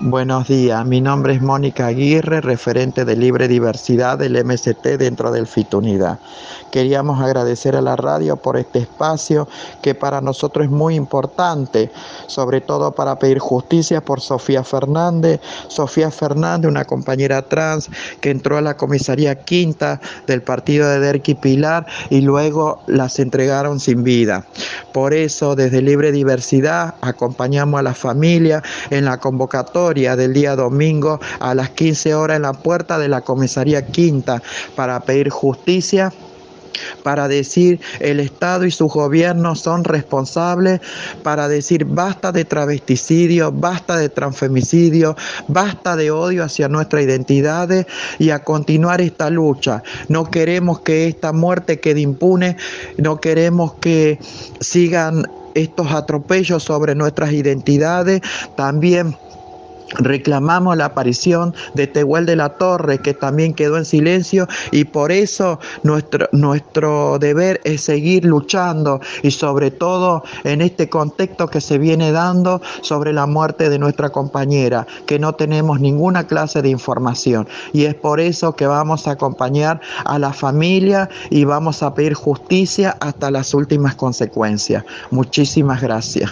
Buenos días, mi nombre es Mónica Aguirre, referente de Libre Diversidad del MST dentro del FITUNIDAD. Queríamos agradecer a la radio por este espacio que para nosotros es muy importante, sobre todo para pedir justicia por Sofía Fernández. Sofía Fernández, una compañera trans que entró a la comisaría quinta del partido de Derqui Pilar y luego las entregaron sin vida. Por eso, desde Libre Diversidad acompañamos a la familia en la convocatoria del día domingo a las 15 horas en la puerta de la comisaría quinta para pedir justicia para decir el Estado y sus gobiernos son responsables, para decir basta de travesticidio, basta de transfemicidio, basta de odio hacia nuestras identidades y a continuar esta lucha. No queremos que esta muerte quede impune, no queremos que sigan estos atropellos sobre nuestras identidades, también Reclamamos la aparición de Tehuel de la Torre, que también quedó en silencio, y por eso nuestro, nuestro deber es seguir luchando y sobre todo en este contexto que se viene dando sobre la muerte de nuestra compañera, que no tenemos ninguna clase de información. Y es por eso que vamos a acompañar a la familia y vamos a pedir justicia hasta las últimas consecuencias. Muchísimas gracias.